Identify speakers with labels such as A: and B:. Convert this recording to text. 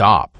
A: stop.